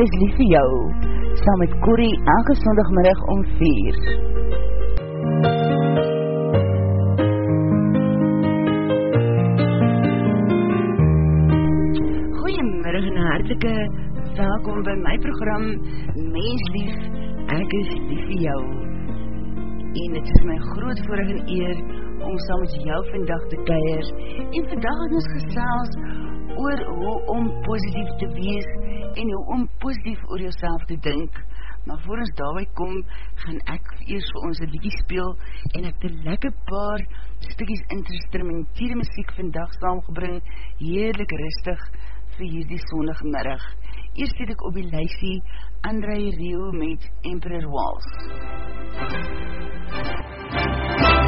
Ek is lief vir jou, saam met Corrie elke sondagmiddag om 4. Goeiemiddag en hartelike welkom by my program Mens Lief, Ek is lief vir jou. En het is my groot voorig en eer om saam met jou vandag te keir en vandag in ons gesels oor hoe om positief te wees en hoe om positief oor jouself te dink. Maar voor ons daarby kom, gaan ek eers vir ons een liedje speel en ek te lekker paar stukkies instrumentiere muziek vandag saamgebring, heerlik rustig vir hierdie sondige middag. Eerst het ek op die lysie André Rio met Emperor Waltz. André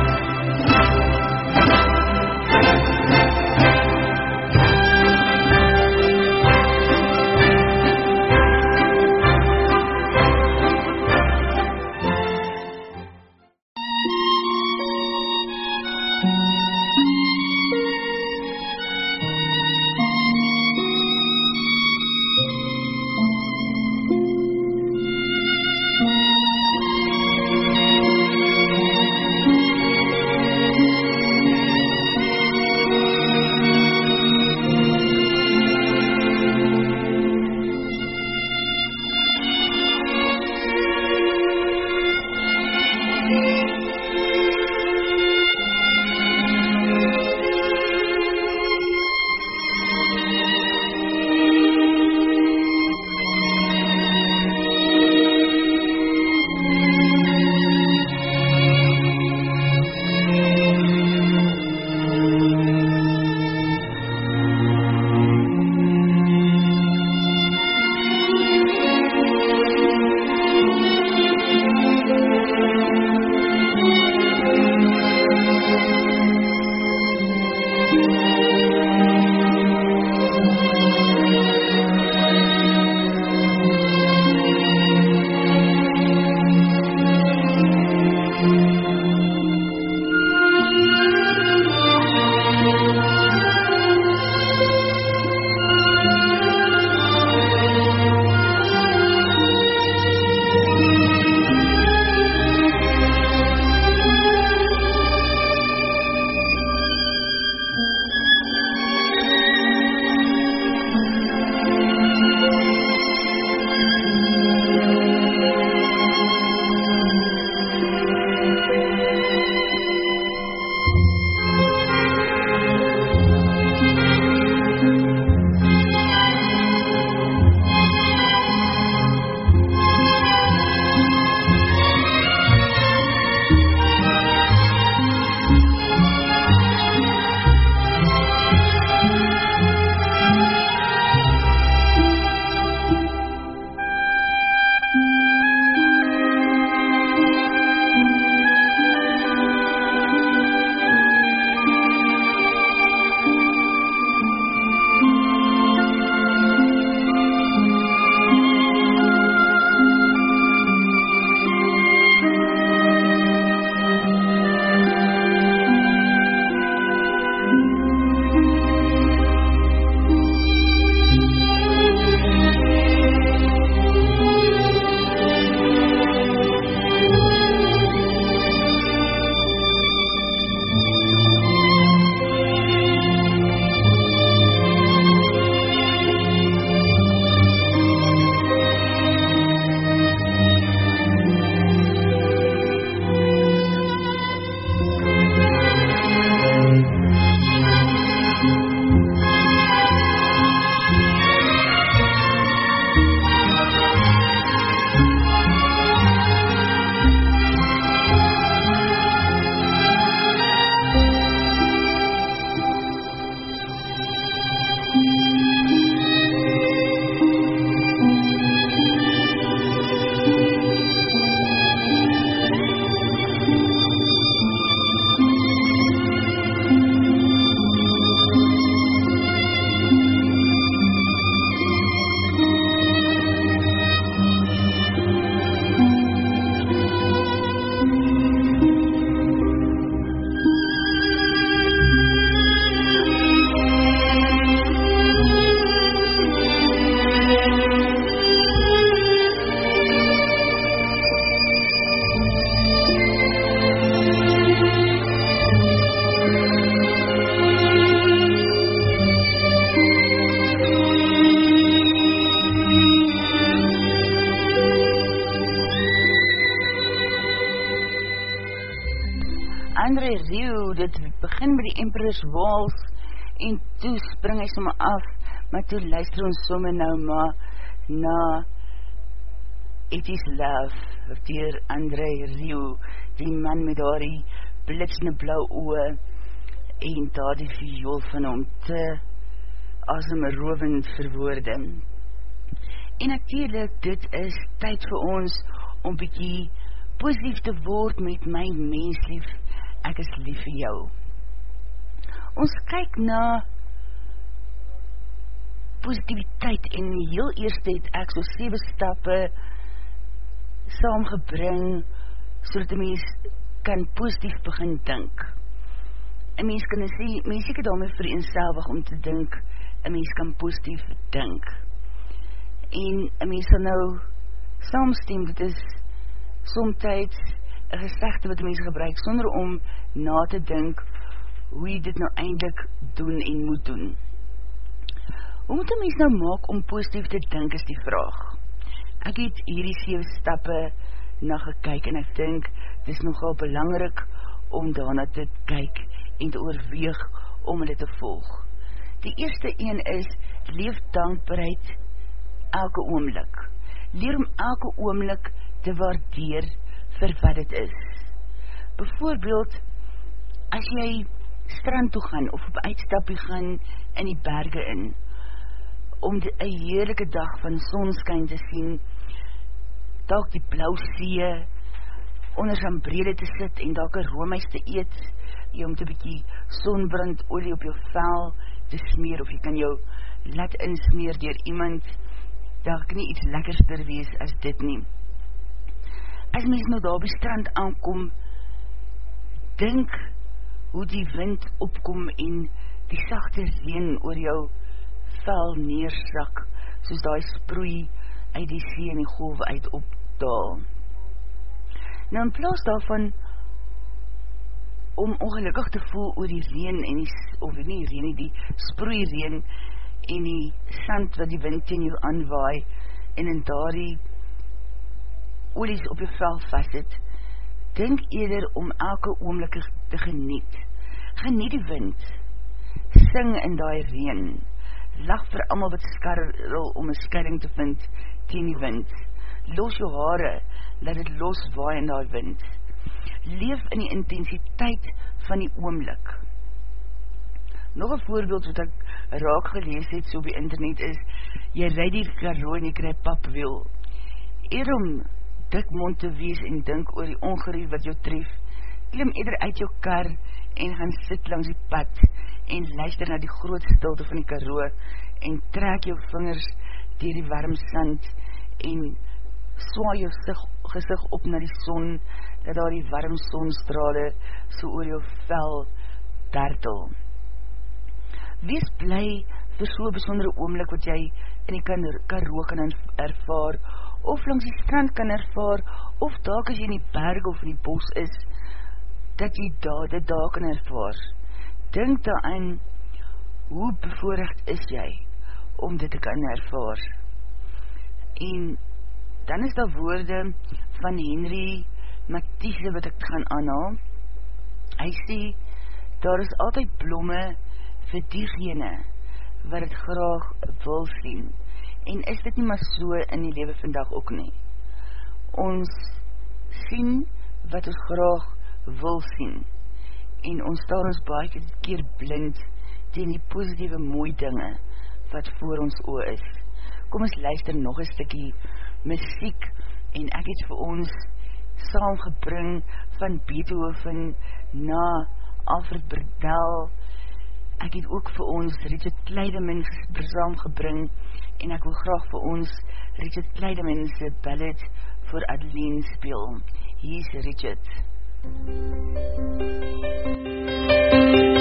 Rieu, dit begin met die Emperor's Walls, en toe spring hy somme af, maar toe luister ons somme nou maar na It is Love, dier André Rieu, die man met daar die blitsende blauw oe, en daar die viool van hom. Te as een rovend verwoorde. En natuurlijk, dit is tyd vir ons om bykie positief te word met my menslief, ek is lief vir jou. Ons kyk na positiviteit en heel eerst het ek so 7 stappe saamgebring so dat die mens kan positief begin dink. Een mens kan sê, mens ek het daarmee vereenselwig om te dink, een mens kan positief dink. En een mens sal nou saamstem, dit is somtijds een gezegde wat die mens gebruik, sonder om na te dink hoe jy dit nou eindelijk doen en moet doen. Hoe moet die mens nou maak om positief te dink is die vraag. Ek het hierdie 7 stappe na gekyk en ek dink dit is nogal belangrik om daarna te kyk en te oorweeg om dit te volg. Die eerste een is leef dankbaarheid elke oomlik. Leer om elke oomlik te waardeer vir wat het is. Bijvoorbeeld, as jy strand toe gaan of op uitstapie gaan in die berge in, om die, heerlijke dag van sonskijn te sien, dalk die blauw see, onder sy brede te sit en dalk een roomhuis te eet, jy om te bykie sonbrand olie op jou vel te smeer, of jy kan jou let insmeer dier iemand, dalk nie iets lekkerster wees as dit neem as mens nou daar op die strand aankom, dink hoe die wind opkom en die sachte reen oor jou vel neersak, soos die sproei uit die see en die golf uit opdaal. Nou in plaas daarvan, om ongelukkig te voel oor die reen en die, of nie reen, die sproei reen en die sand wat die wind in jou aanwaai en in daar die olies op jou vel vast het, denk eerder om elke oomlik te geniet. Geniet die wind, sing in die reen, lach vir amal wat skarrel om een skarring te vind teen die wind, los jou haare, laat het los waai in die wind, leef in die intensiteit van die oomlik. Nog een voorbeeld wat ek raak gelees het so op die internet is, jy rijd die karo en jy krijg papwiel. Eerom dik mond te wees en dink oor die ongerief wat jou tref, klim eder uit jou kar en gaan sit langs die pad en luister na die groot stilte van die karoe en trek jou vingers dier die warm sand en swaai jou gezicht op na die son dat daar die warm sonstrale so oor jou vel dartel. Wees bly vir so'n besondere oomlik wat jy in die karoe kan ervaar of langs die strand kan ervaar, of daak as jy in die berg of in die bos is, dat jy daar dit daar kan ervaar. Denk daar aan, hoe bevoorrecht is jy, om dit te kan ervaar. En dan is daar woorde van Henry Matisse wat ek gaan aanhaal. Hy sê, daar is altyd blomme vir diegene wat het graag wil sien en is dit nie maar so in die lewe vandag ook nie. Ons sien wat ons graag wil sien en ons staan ons baie keer blind teen die positieve mooi dinge wat voor ons oor is. Kom ons luister nog een stikkie muziek en ek het vir ons saamgebring van Beethoven na Alfred Berdel ek het ook vir ons Richard Kleideman saamgebring en ek wil graag vir ons Richard Kleideman se ballad vir Adeline speel. Hier is Richard. Ballad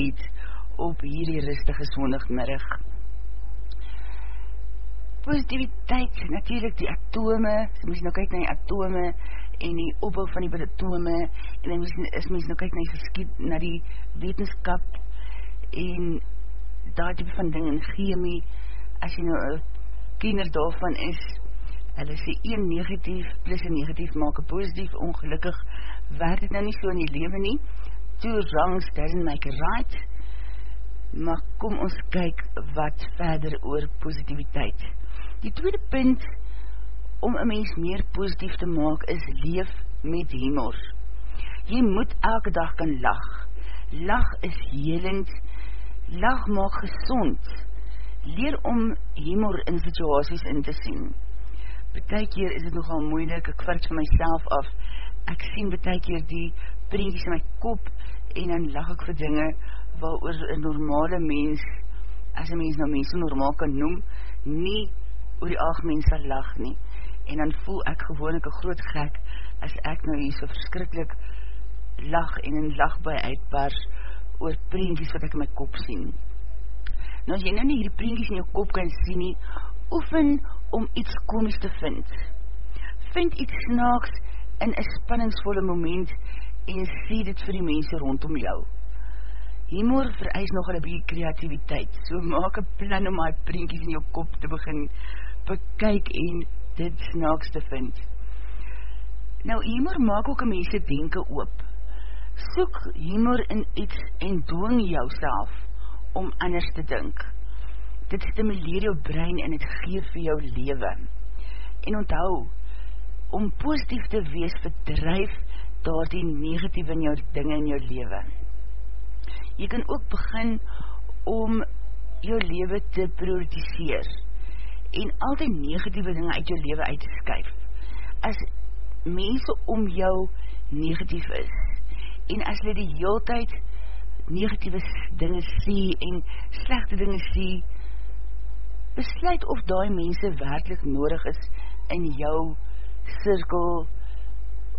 het, op hierdie rustige sondagmiddag. Positiviteit, natuurlijk die atome, mys nou kyk na die atome, en die opbouw van die atome, en dan is mys nou kyk na die geskiet, na die wetenskap, en daar type van ding in chemie, as jy nou een kiener daarvan is, hulle sê 1 negatief plus 1 negatief maak 'n positief. Ongelukkig werk dit nou nie so in die lewe nie two wrongs doesn't make a right maar kom ons kyk wat verder oor positiviteit. Die tweede punt om 'n mens meer positief te maak is leef met humor. Jy moet elke dag kan lag. Lag is helend. Lag maak gezond leer om humor in situasies in te sien. Betekeer is het nogal moeilik, ek vart van myself af, ek sien betekeer die prentjes in my kop, en dan lach ek vir dinge, waar oor een normale mens, as een mens nou mens so normaal kan noem, nie oor die algemeen sal lach nie, en dan voel ek gewoon ek een groot gek, as ek nou hier so verskrikkelijk lach en een lach by uitbars, oor prentjes wat ek in my kop sien. Nou as jy nou nie hierdie prentjes in jou kop kan sien nie, oefen om iets komies te vind. Vind iets snaaks in een spanningsvolle moment en sê dit vir die mense rondom jou. Humor vereis nogal een bieke kreativiteit, so maak een plan om my prentjies in jou kop te begin bekyk en dit snaaks te vind. Nou, humor maak ook een mense denken oop. Soek humor in iets en doon jou om anders te dink dit stimuleer jou brein en het geef vir jou lewe. En onthou, om positief te wees verdrijf daar die negatieve in jou dinge in jou lewe. Jy kan ook begin om jou lewe te prioritiseer en al die negatieve dinge uit jou lewe uit te skuif. As mense om jou negatief is en as hulle die heel tyd negatieve dinge sê en slechte dinge sê, besluit of die mense werkelijk nodig is in jou cirkel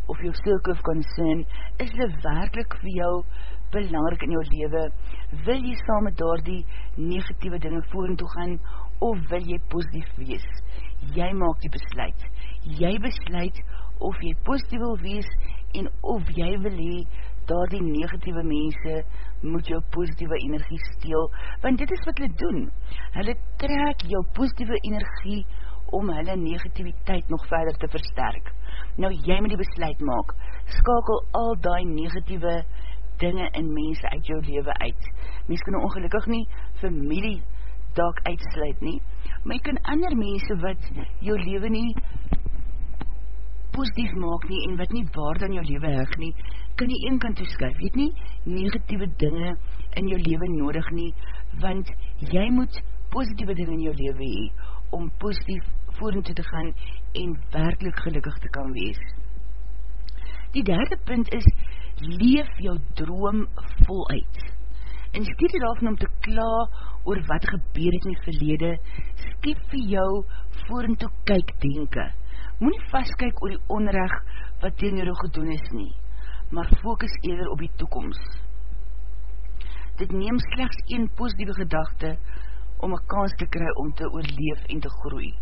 of jou circle of concern, is hulle werkelijk vir jou belangrijk in jou leven, wil jy saam met daar die negatieve dinge voeren toe gaan, of wil jy positief wees? Jy maak die besluit. Jy besluit of jy positief wil wees, en of jy wil hee, daar die negatieve mense moet jou positieve energie steel, want dit is wat hulle doen. Hulle trek jou positieve energie om hulle negativiteit nog verder te versterk. Nou jy moet die besluit maak, skakel al die negatieve dinge en mense uit jou leven uit. Mens kan ongelukkig nie familie daak uitsluit nie, maar jy kan ander mense wat jou leven nie positief maak nie en wat nie waard aan jou leven heg nie, kan jy een kant toeskuif, jy het nie negatieve dinge in jou leven nodig nie, want jy moet positieve dinge in jou leven hee, om positief voeren te gaan en werkelijk gelukkig te kan wees. Die derde punt is, leef jou droom voluit. En stiet het af om te kla oor wat gebeur het in die verlede, skiep vir jou voeren te kyk denken. Moe nie vastkyk oor die onrecht wat tegen jou gedoen is nie maar focus eerder op die toekomst. Dit neem slechts een positieve gedachte om een kans te kry om te oorleef en te groei,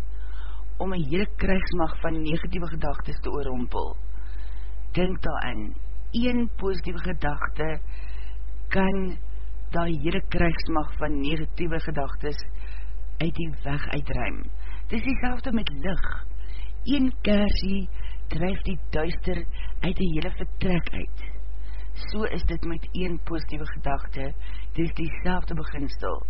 om een hele krijgsmacht van negatieve gedagtes te oorrompel. Denk daarin, een positieve gedachte kan die hele krijgsmacht van negatieve gedagtes uit die weg uitruim. Dit is die selfde met licht. Een kersie drijf die duister uit die hele vertrek uit. So is dit met een positieve gedachte, dit is die selfde beginsel.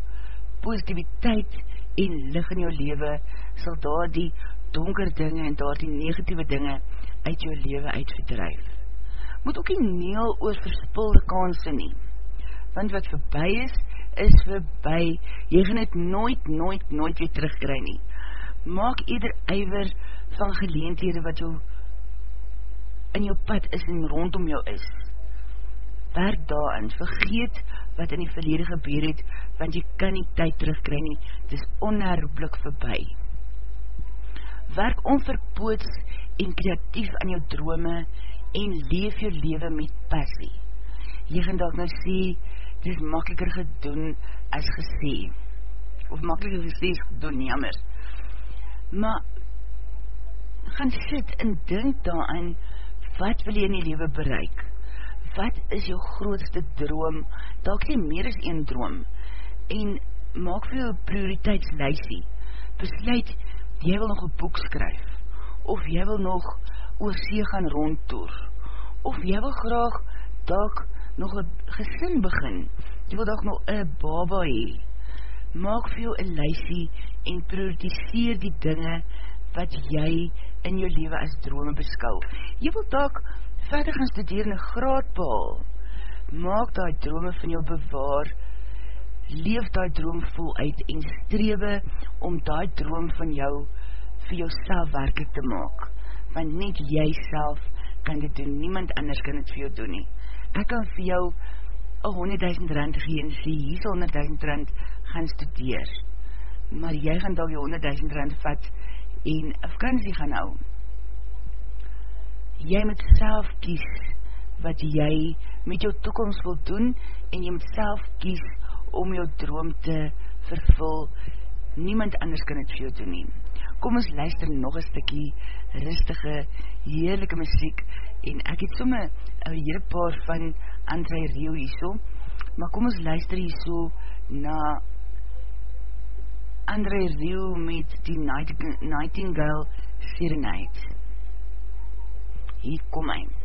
Positiviteit en lig in jou leven sal daar die donker dinge en daar die negatieve dinge uit jou leven uitverdrijf. Moet ook nie neel oor verspulde kansen nie, want wat voorbij is, is voorbij, jy gaan het nooit, nooit, nooit weer terugkry nie. Maak ieder eiwer van geleentede wat jou in jou pad is en rondom jou is. Werk daarin, vergeet wat in die verlede gebeur het, want jy kan nie tyd terugkry nie, het is onherroeplik voorbij. Werk onverpoots en kreatief aan jou drome en leef jou leven met passie. Jy gaan dat nou sê, dit is makkeliker gedoen as gesê. Of makkeliker gesê is gedoen, jammer. Maar, gaan sit en dink daaraan, wat wil jy in die leven bereik? Wat is jou grootste droom? Dalk jy meer as een droom. En maak vir jou prioriteitslijsie. Besluit, jy wil nog een boek skryf. Of jy wil nog oor see gaan rondtoer. Of jy wil graag dalk nog een gesin begin. Jy wil dalk nog een baba hee. Maak vir jou een lijsie en prioritiseer die dinge wat jy in jou leven as drome beskou. Jy wil dalk verder gaan studeer in een graad behal. Maak die drome van jou bewaar, leef die droom vol uit en strewe om die droom van jou vir jou self werkelijk te maak. Want net jy self kan dit doen, niemand anders kan dit vir jou doen nie. Ek kan vir jou 100.000 rand gee en sê, hier is 100.000 rand gaan studeer. Maar jy gaan dan jou 100.000 rand vat en vakantie gaan hou. Jy moet self kies wat jy met jou toekomst wil doen en jy moet self kies om jou droom te vervul. Niemand anders kan het vir jou doen nie. Kom ons luister nog een stikkie rustige, heerlijke muziek en ek het somme een hele paar van André Rio hierso, maar kom ons luister hierso na André Rieu met die Nightingale Serenade. Hier kom hy.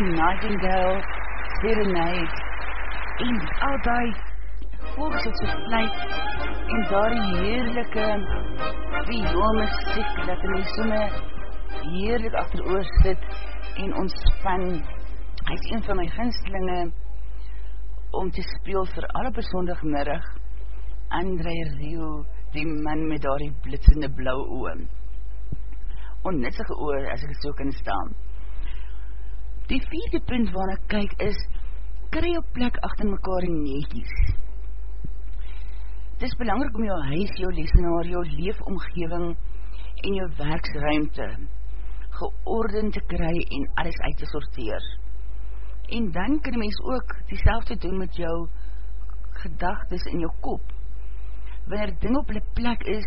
Nightingale Serenade en al die volks het vlijt en daar die heerlijke vioolmuziek dat in die somme heerlik achter oor sit en ontspan hy is een van my ginstelinge om te speel vir alle besondig middag André Rio die man met daar die blitsende blauwe oom onnitsige oor as ek so kan staan Die vierde punt waarna kyk is, kry jou plek achter mekaar en neetjies. Het is belangrijk om jou huis, jou lesenaar, jou leefomgeving en jou werksruimte georden te kry en alles uit te sorteer. En dan kan die mens ook die doen met jou gedagtes in jou kop. Wanneer ding op die plek is,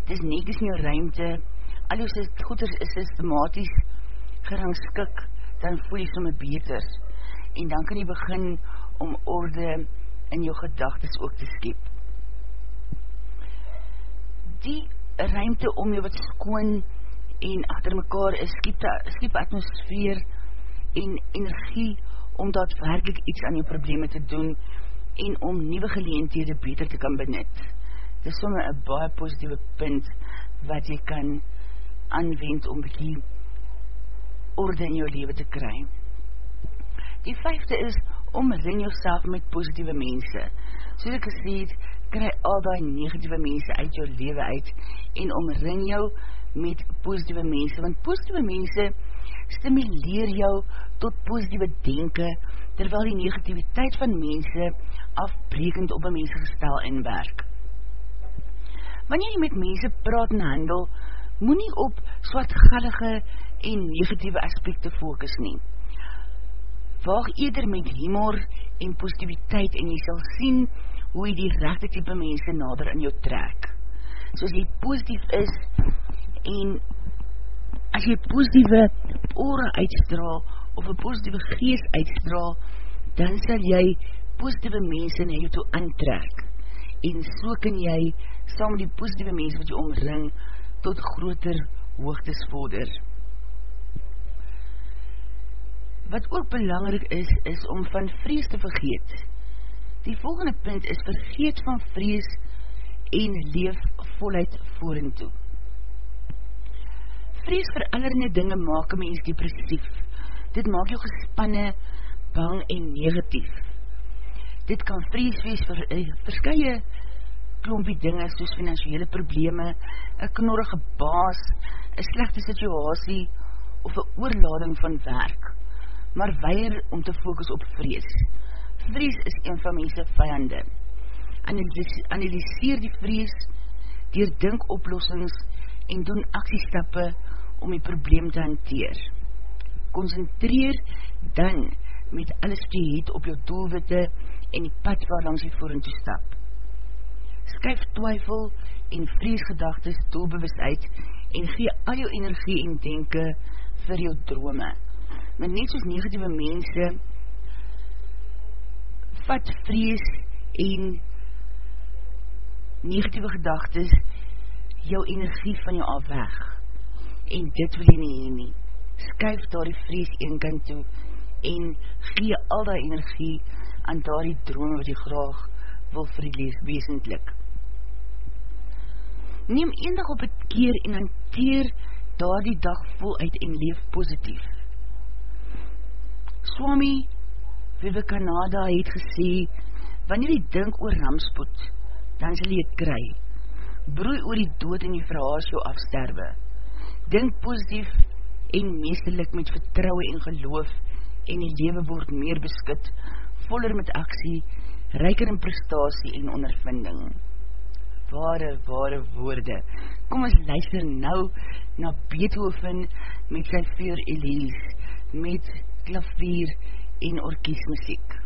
het is netjes in jou ruimte, al jou goeders is systematisch gerangskik, dan voel jy somme beter. En dan kan jy begin om orde in jou gedagtes ook te skep. Die ruimte om jou wat skoon en achter mekaar is, skep, skep atmosfeer en energie om daadwerkelijk iets aan jou probleme te doen en om nieuwe geleentede beter te kan benut. Dit is somme een baie positieve punt wat jy kan aanwend om bekie orde in jou leven te kry. Die vijfde is, omring jouself met positieve mense. So ek gesê het, kry al die negatieve mense uit jou leven uit en omring jou met positieve mense, want positieve mense stimuleer jou tot positieve denken, terwyl die negativiteit van mense afbrekend op een mense gestel inwerk. Wanneer jy met mense praat en handel, moet nie op swartgallige en negatieve aspekte focus nie. Waag eerder met humor en positiviteit en jy sal sien hoe jy die rechte type mense nader in jou trek. So as jy positief is en as jy positieve ore uitstraal of een positieve geest uitstraal, dan sal jy positieve mense na jou toe aantrek. En so kan jy saam die positieve mense wat jy omring tot groter hoogtes vorder. Wat ook belangrik is, is om van vrees te vergeet. Die volgende punt is vergeet van vrees en leef voluit voor en toe. Vrees vir allerine dinge maak een mens depressief. Dit maak jou gespanne, bang en negatief. Dit kan vrees wees vir uh, verskye klompie dinge soos financiële probleme, een knorrige baas, een slechte situasie of een oorlading van werk maar weier om te focus op vrees. Vrees is een van mense vijande. Analyseer die vrees, dier dink oplossings en doen actiestappe om die probleem te hanteer. Concentreer dan met alles die het op jou doelwitte en die pad waar langs die voeren te stap. skuif twyfel en vreesgedagtes doelbewust uit en gee al jou energie en denke vir jou drome. Maar net soos negatieve mense vat vrees en negatieve gedagtes jou energie van jou al weg. En dit wil jy nie heen nie. Skuif daar die vrees een kant toe en gee al die energie aan daar die drome wat jy graag wil vir die lees weesendlik. Neem een dag op het keer en hanteer daar die dag voluit en leef positief. Swami Vivekananda het gesê, wanneer jy dink oor ramspoed, dan sal jy het kry. Broei oor die dood en die verhaas jou afsterwe. Dink positief en meestelik met vertrouwe en geloof en die lewe word meer beskut, voller met aksie, rijker in prestatie en ondervinding. Ware, ware woorde. Kom ons luister nou na Beethoven met sy Vier Elise, met klavier en orkiesmuziek.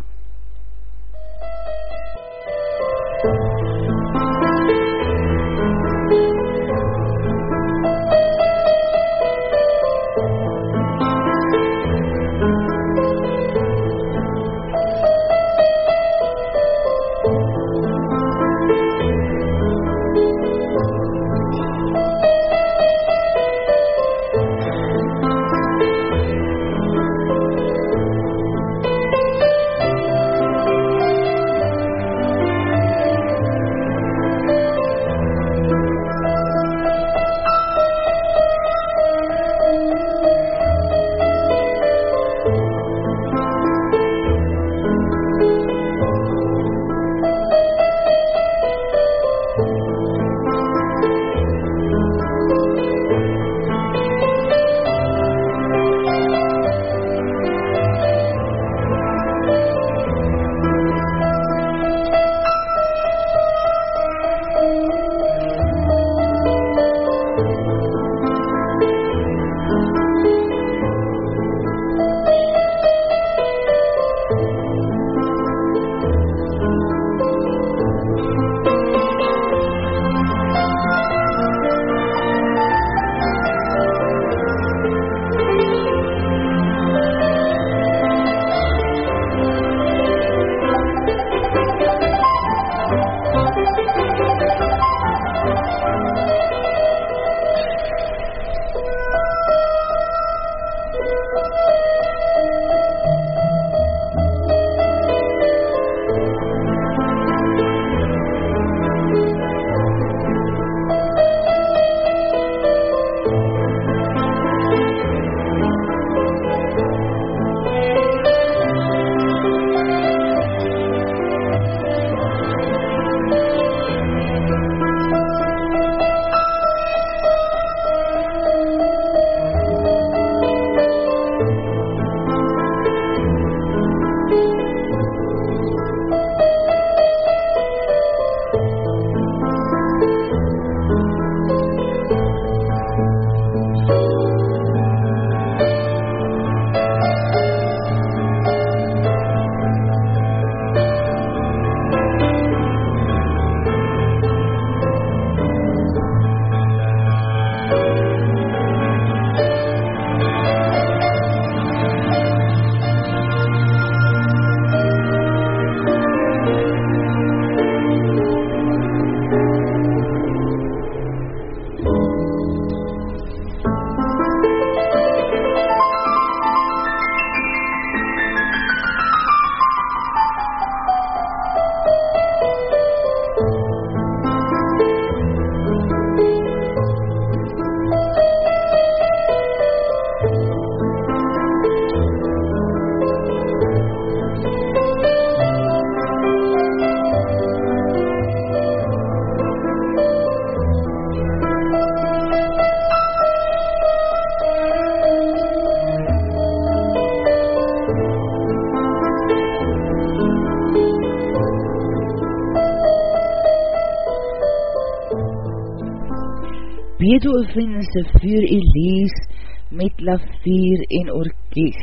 Beethoven se vuur Elise met lavier en orkies.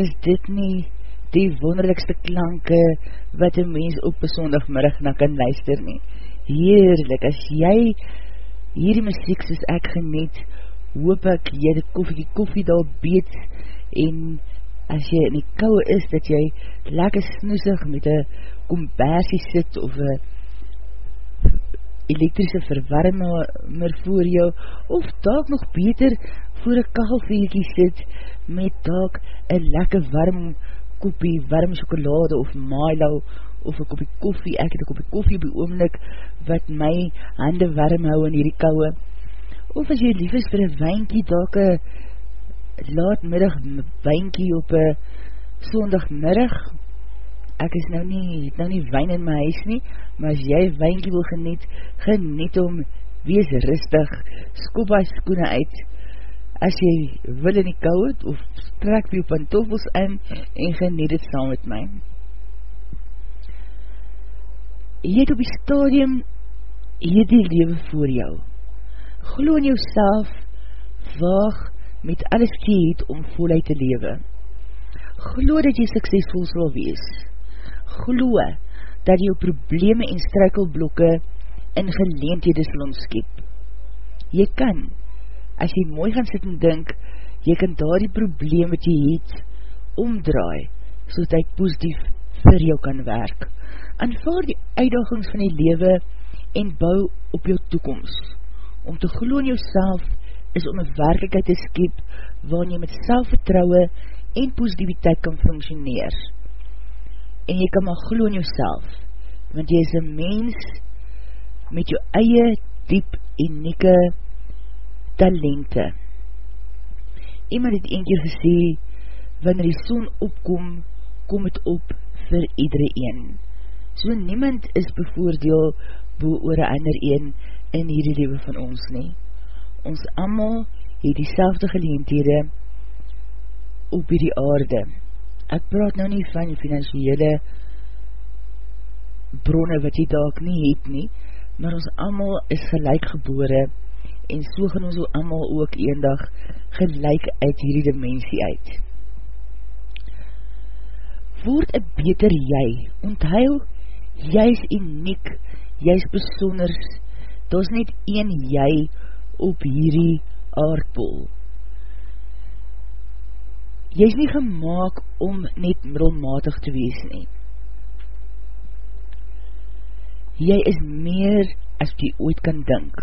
Is dit nie die wonderlikste klanke wat een mens op besondagmiddag na kan luister nie? heerlik, as jy hierdie muziek soos ek geniet, hoop ek jy die koffie, die koffie daar beet, en as jy in die kouwe is, dat jy lekker snoesig met een kompersie sit, of een elektrische verwarmer voor jou, of taak nog beter voor een kachelveekie sit, met taak een lekker warm koppie, warm chocolade, of Milo, of een kopie koffie, ek het een kopie koffie op die oomlik, wat my hande warm hou in hierdie kouwe, of as jy lief is vir een wijnkie, taak een laatmiddag wijnkie op een sondagmiddag, ek is nou nie, het nou nie wijn in my huis nie, maar as jy wijnkie wil geniet, geniet om, wees rustig, skop hy skoene uit, as jy wil in die kou het, of trek jou pantoffels in, en geniet het saam met my. Jy het op die stadium, jy die lewe voor jou. Glo in jou waag met alles jy het om voluit te lewe. Glo dat jy suksesvol sal wees glo dat jou probleme en struikelblokke in geleentede sal omskip. Jy kan, as jy mooi gaan sit en dink, jy kan daar die probleem wat jy het, omdraai, so dat hy positief vir jou kan werk. Anvaar die uitdagings van die lewe en bou op jou toekomst. Om te glo in jou is om een werkelijkheid te skip, waarin jy met selfvertrouwe en positiviteit kan functioneer en jy kan maar glo in jouself, want jy is een mens met jou eie diep unieke talente. Iemand het een keer gesê, wanneer die son opkom, kom het op vir iedere een. So niemand is bevoordeel boe oor een ander een in hierdie lewe van ons nie. Ons allemaal het die selfde geleentere op hierdie aarde ek praat nou nie van financiële bronne wat jy dalk nie het nie, maar ons allemaal is gelijk gebore en so gaan ons allemaal ook een dag gelijk uit hierdie dimensie uit. Word een beter jy, onthou, jy is uniek, jy is besonders, daar is net een jy op hierdie aardpol jy is nie gemaakt om net middelmatig te wees nie. Jy is meer as jy ooit kan dink.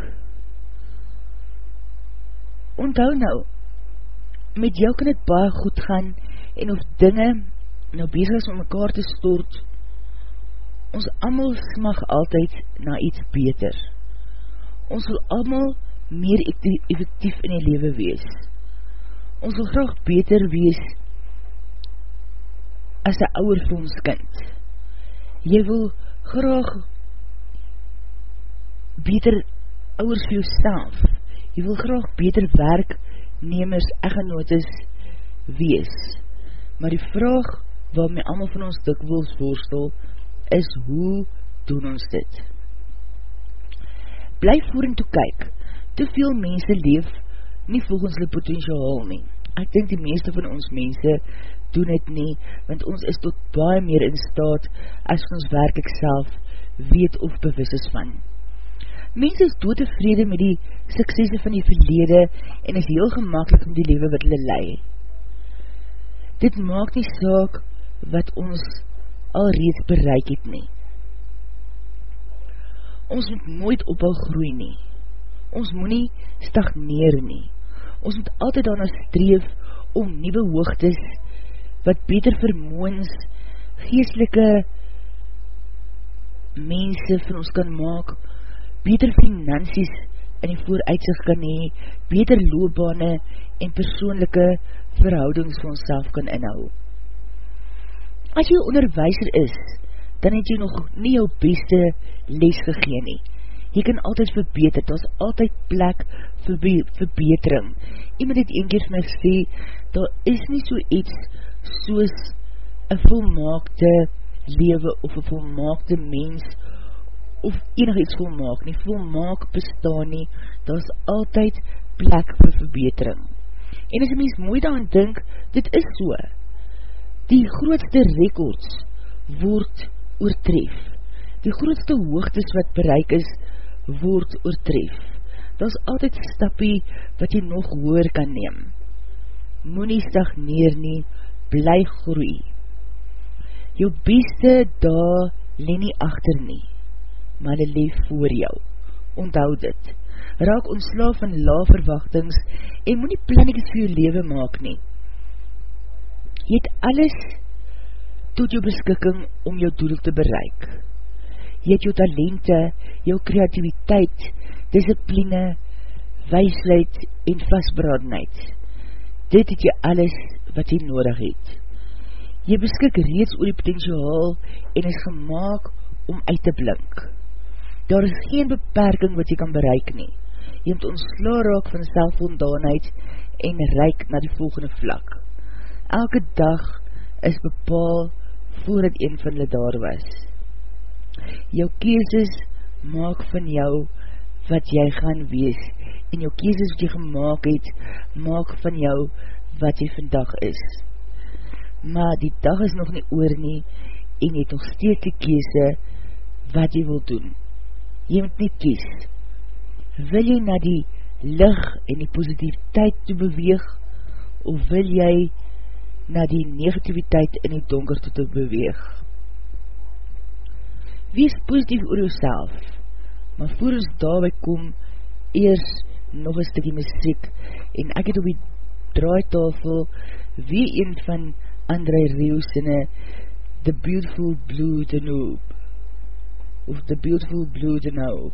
Onthou nou, met jou kan het baie goed gaan en of dinge nou bezig is om mekaar te stoort, ons amal smag altyd na iets beter. Ons wil amal meer effectief in die lewe wees ons wil graag beter wees as die ouwer vir ons kind. Jy wil graag beter ouwers vir jouself. Jy wil graag beter werknemers, eggenotes wees. Maar die vraag waarmee allemaal van ons dikwils voorstel is hoe doen ons dit? Blijf voor en toe kyk. Te veel mense leef nie volgens die potentiaal nie. Ek dink die meeste van ons mense doen het nie, want ons is tot baie meer in staat as ons werkelijk self weet of bewus is van. Mense is dood tevrede met die suksese van die verlede en is heel gemakkelijk om die lewe wat hulle lei. Dit maak nie saak wat ons al reeds bereik het nie. Ons moet nooit ophou groei nie. Ons moet nie stagneer nie ons moet altyd daarna streef om nieuwe hoogtes, wat beter vermoens, geestelike mense van ons kan maak, beter finansies in die vooruitzicht kan hee, beter loopbane en persoonlijke verhoudings van ons kan inhou. As jy onderwijzer is, dan het jy nog nie jou beste les gegeen nie jy kan altyd verbeter, daar is altyd plek vir verbetering. Iemand het een keer vir my gesê, daar is nie so iets soos een volmaakte lewe of een volmaakte mens of enig iets volmaak nie, volmaak bestaan nie, daar is altyd plek vir verbetering. En as die mens mooi daarin dink, dit is so. Die grootste rekords word oortref Die grootste hoogtes wat bereik is, word oortref. Dat is altyd stappie wat jy nog hoor kan neem. Moe nie stagneer nie, bly groei. Jou beste daar leen nie achter nie, maar die leef voor jou. Onthoud dit. Raak ontslaaf van la verwachtings en moet nie plannies vir jou leven maak nie. Jy het alles tot jou beskikking om jou doel te bereik. Jy het jou talente, jou kreativiteit, discipline, weisheid en vastberadenheid. Dit het jy alles wat jy nodig het. Jy beskik reeds oor die potentiaal en is gemaakt om uit te blink. Daar is geen beperking wat jy kan bereik nie. Jy moet ontsla raak van selfvoldaanheid en reik na die volgende vlak. Elke dag is bepaal voordat een van hulle daar was. Jou keeses maak van jou wat jy gaan wees en jou keeses wat jy gemaakt het, maak van jou wat jy vandag is. Maar die dag is nog nie oor nie en jy het nog steeds die keese wat jy wil doen. Jy moet nie kies. Wil jy na die licht en die positiviteit te beweeg of wil jy na die negativiteit en die donker te beweeg? Wees positief oor jouself, maar voor ons daarby kom, eers nog een stukkie muziek. En ek het op die draaitafel wie een van André Rieusinne The Beautiful Blue Danube of The Beautiful Blue Danube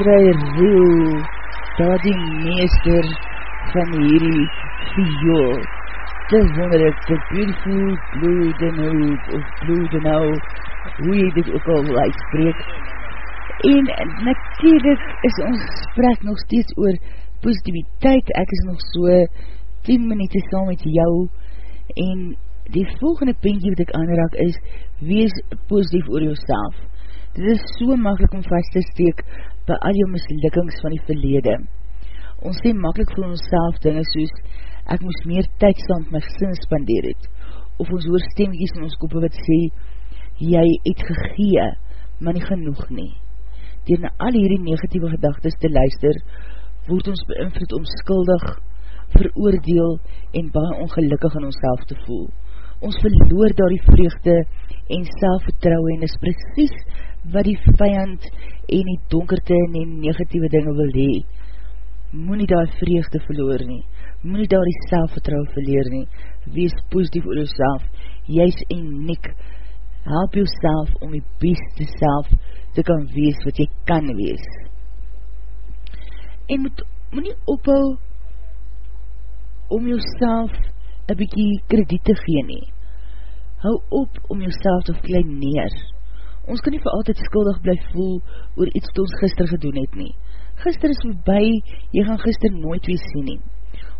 André Rieu, daar die meester van hierdie viool, te wonderlik, te beautiful blue de nou, of blue de nou, hoe jy dit ook al uitspreek. En natuurlijk is ons gesprek nog steeds oor positiviteit, ek is nog so 10 minuut saam met jou, en die volgende puntje wat ek aanraak is, wees positief oor jouself. Dit is so makkelijk om vast te steek by al jou mislukkings van die verlede. Ons sê makkelijk vir ons self dinge soos, ek moes meer tyd saam met my gesin spandeer het, of ons hoor stemkies in ons koppe wat sê, jy het gegee, maar nie genoeg nie. Door na al hierdie negatieve gedagtes te luister, word ons beïnvloed om skuldig, veroordeel en baie ongelukkig in ons te voel ons verloor daar die vreugde en selfvertrouwe en is precies wat die vijand en die donkerte en die negatieve dinge wil hee. Moe nie daar vreugde verloor nie, moe nie daar die selfvertrouwe verleer nie, wees positief oor jouself, jy is uniek, help jouself om die beste self te kan wees wat jy kan wees. En moet, moet nie ophou om jouself een bykie krediet te gee nie. Hou op om jouself te klein neer. Ons kan nie vir altyd skuldig blyf voel oor iets wat ons gister gedoen het nie. Gister is voorbij, jy gaan gister nooit wees sien nie.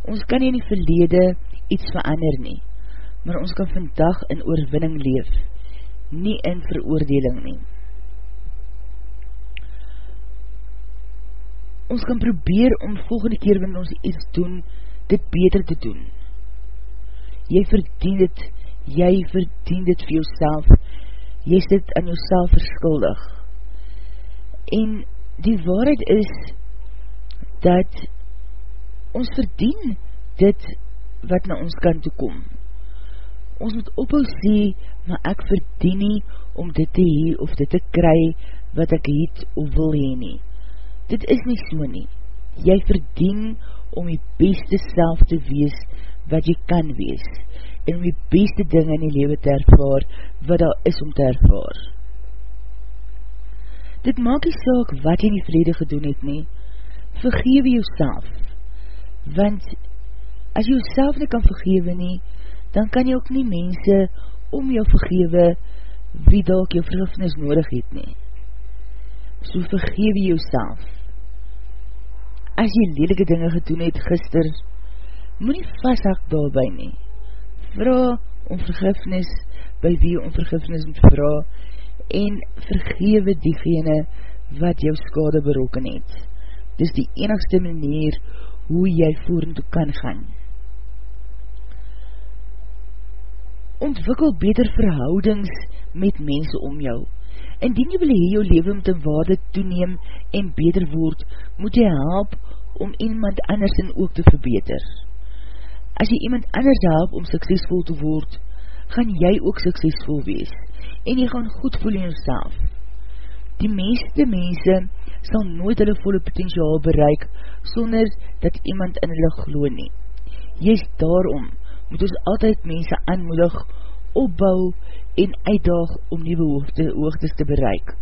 Ons kan nie in die verlede iets verander nie, maar ons kan vandag in oorwinning leef, nie in veroordeling nie. Ons kan probeer om volgende keer wanneer ons iets doen, dit beter te doen jy verdien dit, jy verdien dit vir jouself, jy is dit aan jouself verskuldig. En die waarheid is, dat ons verdien dit wat na ons kan toekom. Ons moet ophou sê, maar ek verdien nie om dit te hee of dit te kry wat ek het of wil hee nie. Dit is nie so nie. Jy verdien om die beste self te wees wat jy kan wees en om die beste dinge in die lewe te ervaar wat daar is om te ervaar. Dit maak die saak wat jy in die vrede gedoen het nie, vergewe jouself, want as jy jouself nie kan vergewe nie, dan kan jy ook nie mense om jou vergewe wie dalk jou vergifnis nodig het nie. So vergewe jouself. As jy lelike dinge gedoen het gister, moet nie vasthak daarby nie. Vra om vergifnis by wie om vergifnis moet vra en vergewe diegene wat jou skade beroken het. Dis die enigste manier hoe jy voerend toe kan gaan. Ontwikkel beter verhoudings met mense om jou. Indien jy wil hee jou leven met een waarde toeneem en beter word, moet jy help om iemand anders in ook te verbeter. As jy iemand anders help om suksesvol te word, gaan jy ook suksesvol wees en jy gaan goed voel in jouself. Die meeste mense sal nooit hulle volle potentiaal bereik sonder dat iemand in hulle glo nie. Juist daarom moet ons altyd mense aanmoedig, opbou en uitdaag om nieuwe hoogte, hoogtes te bereik.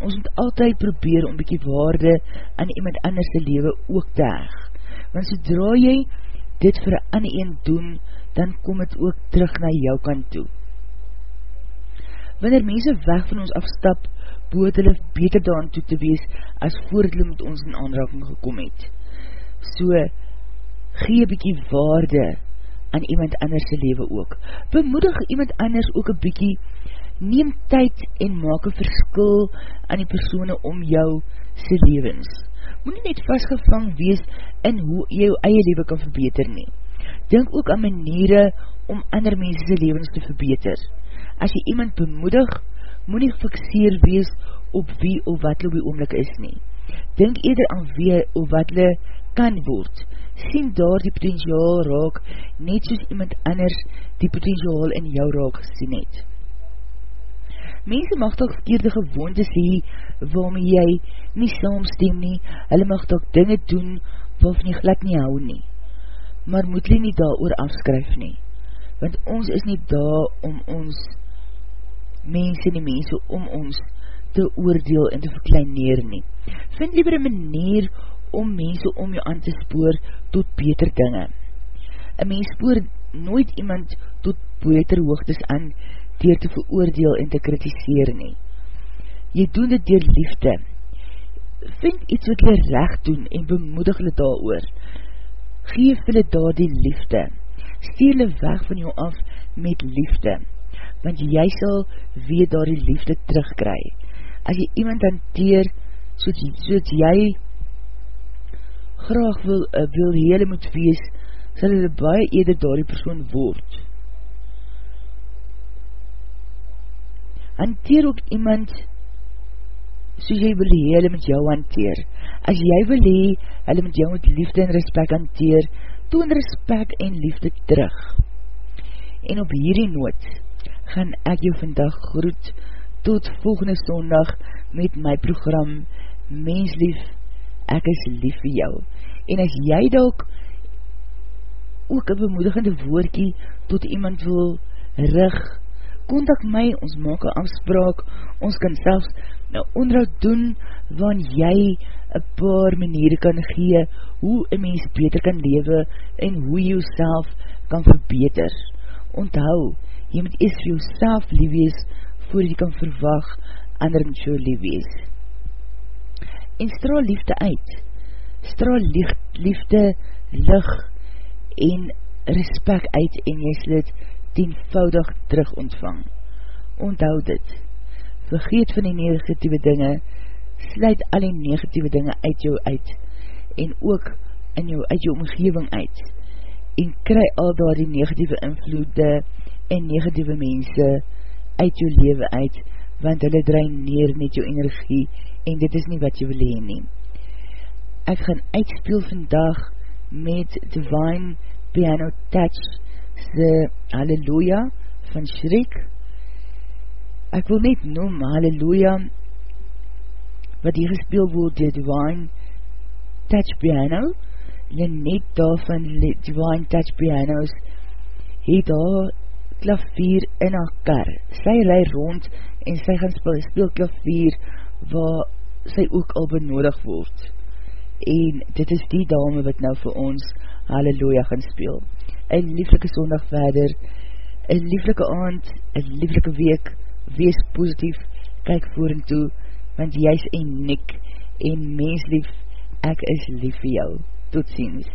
Ons moet altyd probeer om bykie waarde aan iemand anders te lewe ook te heg. Want sodra jy dit vir een ander een doen, dan kom het ook terug na jou kant toe. Wanneer mense weg van ons afstap, boot hulle beter daan toe te wees, as voordat hulle met ons in aanraking gekom het. So, gee bykie waarde aan iemand anders se lewe ook. Bemoedig iemand anders ook een bykie, neem tyd en maak een verskil aan die persoene om jou se levens moet nie net vastgevang wees in hoe jy jou eie leven kan verbeter nie. Denk ook aan maniere om ander mense levens te verbeter. As jy iemand bemoedig, moet nie fixeer wees op wie of wat hulle op die is nie. Denk eerder aan wie of wat hulle kan word. Sien daar die potentiaal raak, net soos iemand anders die potentiaal in jou raak gesien het. Mense mag toch verkeerde gewoontes hee, waarmee jy nie saamstem nie, hulle mag toch dinge doen, waarvan jy glad nie hou nie. Maar moet jy nie daar oor afskryf nie, want ons is nie daar om ons mense en die mense om ons te oordeel en te verkleineer nie. Vind liever een manier om mense om jou aan te spoor tot beter dinge. Een mens spoor nooit iemand tot beter hoogtes aan dier te veroordeel en te kritiseer nie. Jy doen dit dier liefde. Vind iets wat jy recht doen en bemoedig hulle daar oor. Geef hulle daar die liefde. Steer hulle weg van jou af met liefde want jy sal weer daar die liefde terugkry. As jy iemand hanteer, soos, soos jy graag wil, uh, wil hele moet wees, sal hulle baie eerder daar die persoon word. Hanteer ook iemand soos jy wil hele met jou hanteer. As jy wil hee, hulle met jou met liefde en respect hanteer, toon respect en liefde terug. En op hierdie noot, gaan ek jou vandag groet tot volgende sondag met my program Mens Lief, ek is lief vir jou. En as jy dalk ook een bemoedigende woordkie tot iemand wil rig, kontak my, ons maak een afspraak, ons kan selfs nou onderhoud doen, waan jy een paar maniere kan gee, hoe een mens beter kan lewe, en hoe jy self kan verbeter. Onthou, jy moet eers vir jouself lief wees, voor jy kan verwag, ander moet jou lief wees. En straal liefde uit, straal liefde, lig en respect uit, en jy sal het tienvoudig terug ontvang. Onthou dit, vergeet van die negatieve dinge, sluit al die negatieve dinge uit jou uit, en ook in jou, uit jou omgeving uit, en kry al daar die negatieve invloede, en negatieve mense uit jou leven uit, want hulle draai neer met jou energie, en dit is nie wat jy wil heen neem. Ek gaan uitspeel vandag met Divine Piano Touch se Halleluja van Shrik. Ek wil net noem Halleluja wat hier gespeel word die Divine Touch Piano net daar van Divine Touch Pianos het daar klavier in haar kar. Sy rij rond en sy gaan speel, speel klavier waar sy ook al benodig word. En dit is die dame wat nou vir ons Halleluja gaan speel. Een lieflike sondag verder, een lieflike aand, een lieflike week, wees positief, kyk voor en toe, want jy is een nik, en mens lief, ek is lief vir jou. Tot ziens.